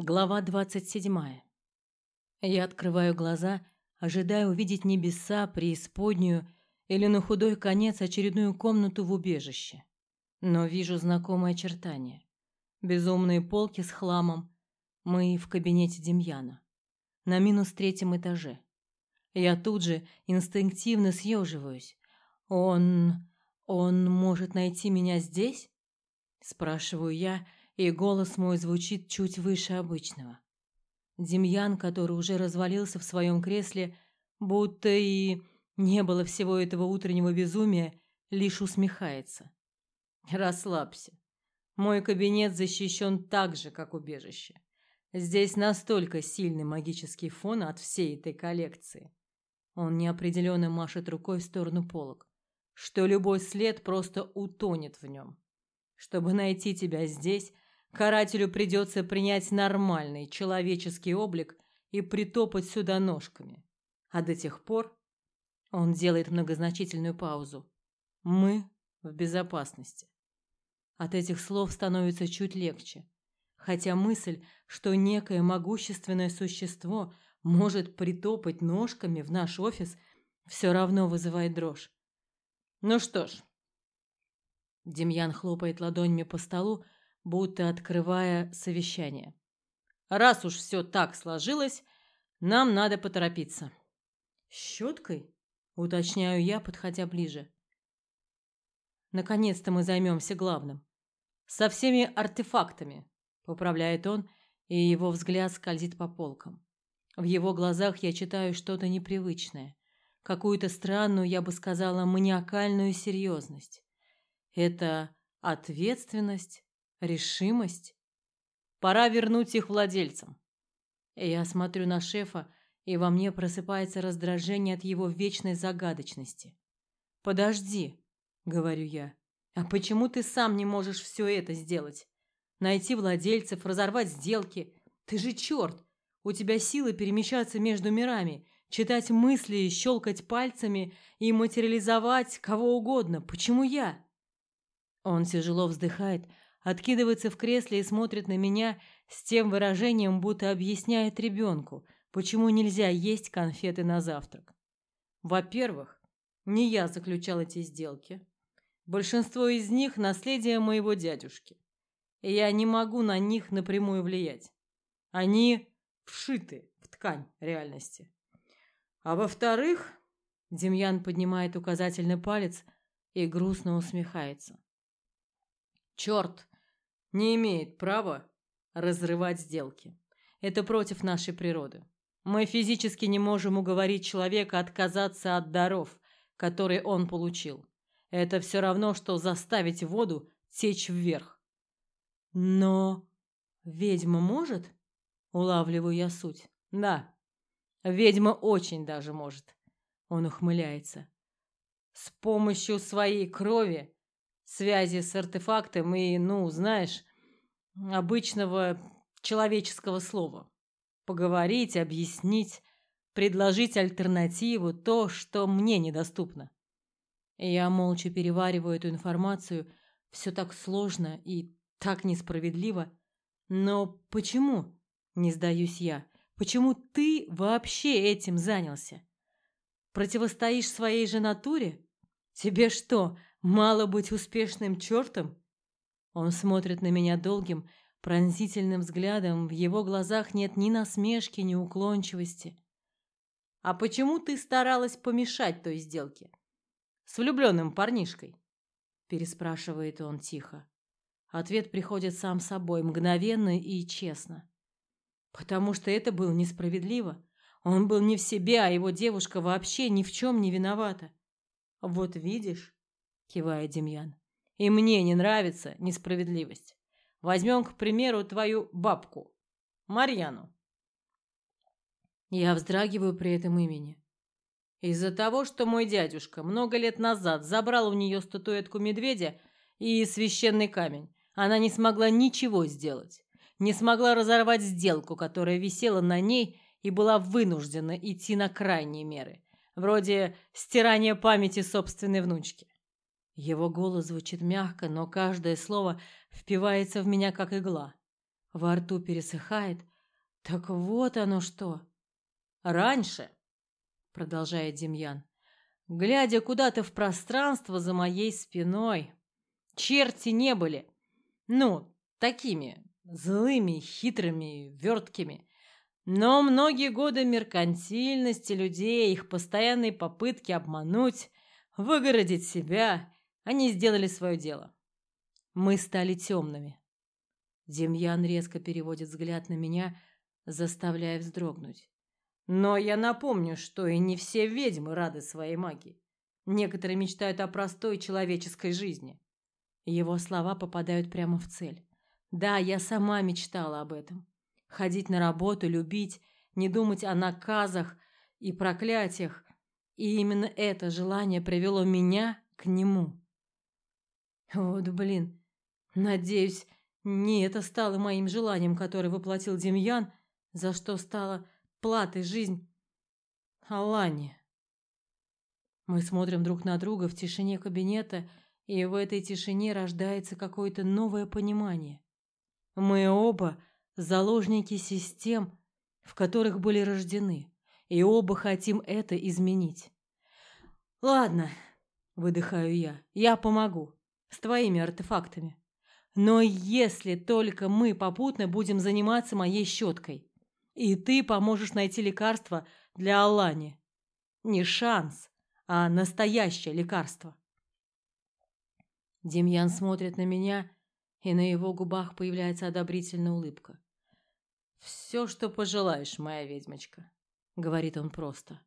Глава двадцать седьмая. Я открываю глаза, ожидая увидеть небеса, преисподнюю или на худой конец очередную комнату в убежище. Но вижу знакомые очертания. Безумные полки с хламом. Мы в кабинете Демьяна. На минус третьем этаже. Я тут же инстинктивно съеживаюсь. Он... он может найти меня здесь? Спрашиваю я, и голос мой звучит чуть выше обычного. Демьян, который уже развалился в своем кресле, будто и не было всего этого утреннего безумия, лишь усмехается. Расслабься. Мой кабинет защищен так же, как убежище. Здесь настолько сильный магический фон от всей этой коллекции. Он неопределенно машет рукой в сторону полок, что любой след просто утонет в нем. Чтобы найти тебя здесь, Карателю придется принять нормальный человеческий облик и притопать сюда ножками. А до тех пор он делает многозначительную паузу. Мы в безопасности. От этих слов становится чуть легче, хотя мысль, что некое могущественное существо может притопать ножками в наш офис, все равно вызывает дрожь. Ну что ж. Демьян хлопает ладонями по столу, будто открывая совещание. Раз уж все так сложилось, нам надо поторопиться. Щеткой? Уточняю я, подходя ближе. Наконец-то мы займемся главным. Со всеми артефактами, поправляет он, и его взгляд скользит по полкам. В его глазах я читаю что-то непривычное, какую-то странную, я бы сказала, маниакальную серьезность. Это ответственность, решимость. Пора вернуть их владельцам. Я смотрю на шефа, и во мне просыпается раздражение от его вечной загадочности. Подожди, говорю я. А почему ты сам не можешь все это сделать? Найти владельцев, разорвать сделки. Ты же черт! У тебя силы перемещаться между мирами, читать мысли, щелкать пальцами и материализовать кого угодно. Почему я? Он тяжело вздыхает, откидывается в кресле и смотрит на меня с тем выражением, будто объясняет ребенку, почему нельзя есть конфеты на завтрак. Во-первых, не я заключал эти сделки. Большинство из них наследие моего дядюшки. И я не могу на них напрямую влиять. Они вшиты в ткань реальности. А во-вторых, Демьян поднимает указательный палец и грустно усмехается. Черт не имеет права разрывать сделки. Это против нашей природы. Мы физически не можем уговорить человека отказаться от даров, которые он получил. Это все равно, что заставить воду течь вверх. Но ведьма может? Улавливаю я суть. Да, ведьма очень даже может. Он ухмыляется. С помощью своей крови связи с артефактом и, ну, знаешь, обычного человеческого слова. Поговорить, объяснить, предложить альтернативу, то, что мне недоступно. Я молча перевариваю эту информацию, все так сложно и так несправедливо. Но почему, не сдаюсь я, почему ты вообще этим занялся? Противостоишь своей же натуре? Тебе что, Мало быть успешным чертом? Он смотрит на меня долгим, пронзительным взглядом, в его глазах нет ни насмешки, ни уклончивости. А почему ты старалась помешать той сделке с влюбленным парнишкой? переспрашивает он тихо. Ответ приходит сам собой, мгновенно и честно. Потому что это было несправедливо. Он был не в себе, а его девушка вообще ни в чем не виновата. Вот видишь, кивает Демьян. И мне не нравится несправедливость. Возьмем, к примеру, твою бабку, Марьяну. Я вздрагиваю при этом имени. Из-за того, что мой дядюшка много лет назад забрал у нее статуэтку медведя и священный камень, она не смогла ничего сделать. Не смогла разорвать сделку, которая висела на ней и была вынуждена идти на крайние меры, вроде стирания памяти собственной внучки. Его голос звучит мягко, но каждое слово впивается в меня как игла. Во рту пересыхает. Так вот оно что. Раньше, продолжает Демьян, глядя куда-то в пространство за моей спиной, черти не были. Ну, такими злыми, хитрыми, верткими. Но многие годы меркантильности людей, их постоянные попытки обмануть, выгородить себя, они сделали свое дело. Мы стали темными. Демьян резко переводит взгляд на меня, заставляя вздрогнуть. Но я напомню, что и не все ведьмы рады своей магии. Некоторые мечтают о простой человеческой жизни. Его слова попадают прямо в цель. Да, я сама мечтала об этом. Ходить на работу, любить, не думать о наказах и проклятиях. И именно это желание привело меня к нему. Вот блин. Надеюсь, не это стало моим желанием, которое воплотил Демьян, за что стало платой жизнь Алане. Мы смотрим друг на друга в тишине кабинета, и в этой тишине рождается какое-то новое понимание. Мы оба заложники систем, в которых были рождены, и оба хотим это изменить. Ладно, выдыхаю я. Я помогу с твоими артефактами. Но если только мы попутно будем заниматься моей щеткой, и ты поможешь найти лекарство для Алани. Не шанс, а настоящее лекарство. Демьян смотрит на меня, и на его губах появляется одобрительная улыбка. «Все, что пожелаешь, моя ведьмочка», — говорит он просто.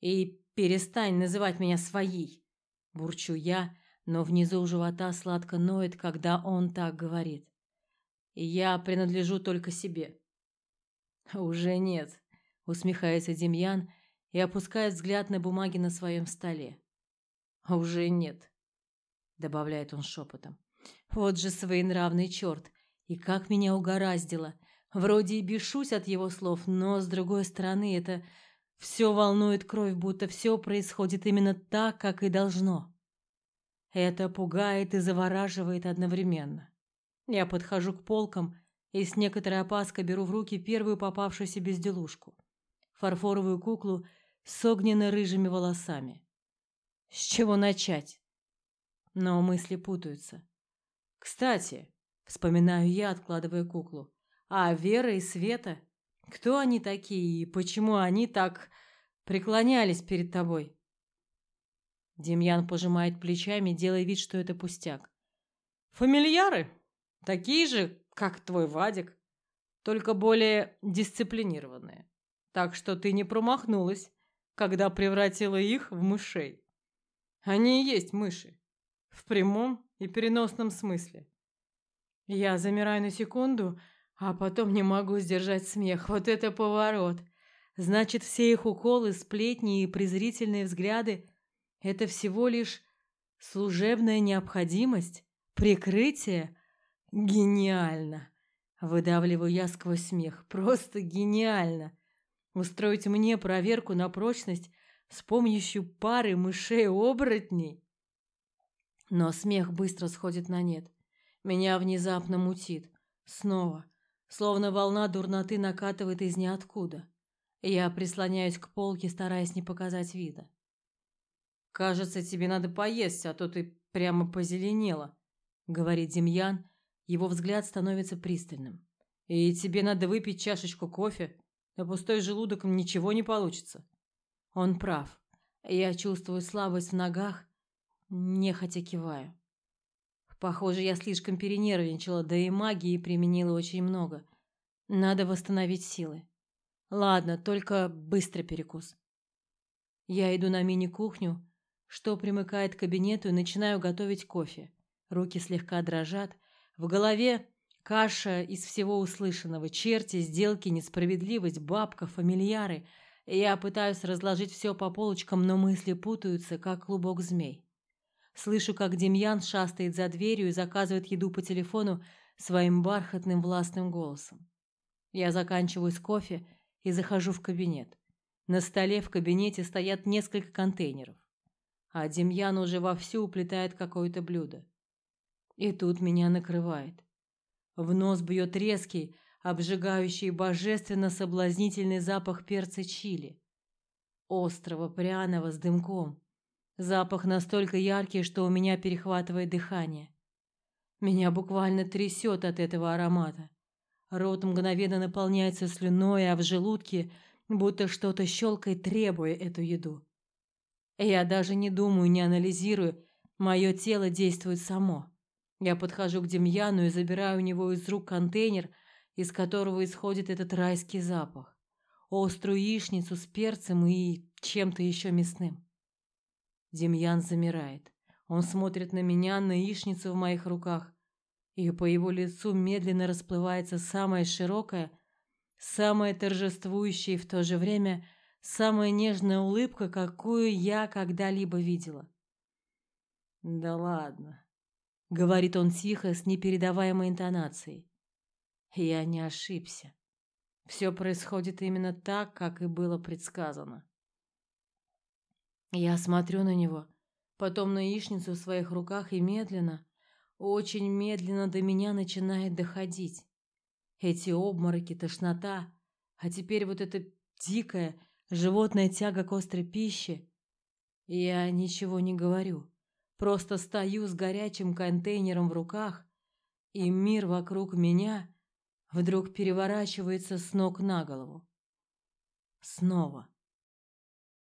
«И перестань называть меня своей», — бурчу я, но внизу живота сладко ноет, когда он так говорит. Я принадлежу только себе. Уже нет, усмехается Демьян и опускает взгляд на бумаги на своем столе. Уже нет, добавляет он шепотом. Вот же своенравный черт, и как меня угораздило. Вроде и бешусь от его слов, но с другой стороны это все волнует кровь, будто все происходит именно так, как и должно. Это пугает и завораживает одновременно. Я подхожу к полкам и с некоторой опаской беру в руки первую попавшуюся безделушку фарфоровую куклу с огненно-рыжими волосами. С чего начать? Но мысли путаются. Кстати, вспоминаю я, откладывая куклу. А Вера и Света, кто они такие и почему они так преклонялись перед тобой? Демьян пожимает плечами, делая вид, что это пустяк. Фамильяры, такие же, как твой Вадик, только более дисциплинированные. Так что ты не промахнулась, когда превратила их в мышей. Они и есть мыши, в прямом и переносном смысле. Я замираю на секунду, а потом не могу сдержать смех. Вот это поворот. Значит, все их уколы, сплетни и презрительные взгляды это всего лишь служебная необходимость, прикрытие. Гениально. Выдавливаю я сквозь смех. Просто гениально. Устроить мне проверку на прочность с помощью пары мышей-оборотней. Но смех быстро сходит на нет. Меня внезапно мутит. Снова. Словно волна дурноты накатывает из ниоткуда. Я прислоняюсь к полке, стараясь не показать вида. Кажется, тебе надо поесть, а то ты прямо позеленела, говорит Демьян. Его взгляд становится пристальным. И тебе надо выпить чашечку кофе. На пустой желудок ничего не получится. Он прав. Я чувствую слабость в ногах, нехотя киваю. Похоже, я слишком перенервничала, да и магии применила очень много. Надо восстановить силы. Ладно, только быстро перекус. Я иду на мини-кухню, что примыкает к кабинету, и начинаю готовить кофе. Руки слегка дрожат, в голове каша из всего услышанного: черти, сделки, несправедливость, бабка, фамильяры. Я пытаюсь разложить все по полочкам, но мысли путаются, как клубок змей. Слышу, как Демьян шастает за дверью и заказывает еду по телефону своим бархатным властным голосом. Я заканчиваю с кофе и захожу в кабинет. На столе в кабинете стоят несколько контейнеров а Демьян уже вовсю уплетает какое-то блюдо. И тут меня накрывает. В нос бьет резкий, обжигающий божественно соблазнительный запах перца чили, острого, пряного с дымком. Запах настолько яркий, что у меня перехватывает дыхание. Меня буквально трясет от этого аромата. Рот мгновенно наполняется слюной, а в желудке будто что-то щелкает, требуя эту еду. Я даже не думаю, не анализирую, мое тело действует само. Я подхожу к Демьяну и забираю у него из рук контейнер, из которого исходит этот райский запах. Острую яичницу с перцем и чем-то еще мясным. Демьян замирает. Он смотрит на меня, на яичницу в моих руках, и по его лицу медленно расплывается самая широкая, самая торжествующая и в то же время самая нежная улыбка, какую я когда-либо видела. Да ладно, говорит он тихо, с непередаваемой интонацией. Я не ошибся. Все происходит именно так, как и было предсказано. Я смотрю на него, потом на яичницу в своих руках и медленно, очень медленно до меня начинает доходить. Эти обмороки, тошнота, а теперь вот эта дикая животная тяга к острой пище. Я ничего не говорю. Просто стою с горячим контейнером в руках, и мир вокруг меня вдруг переворачивается с ног на голову. Снова.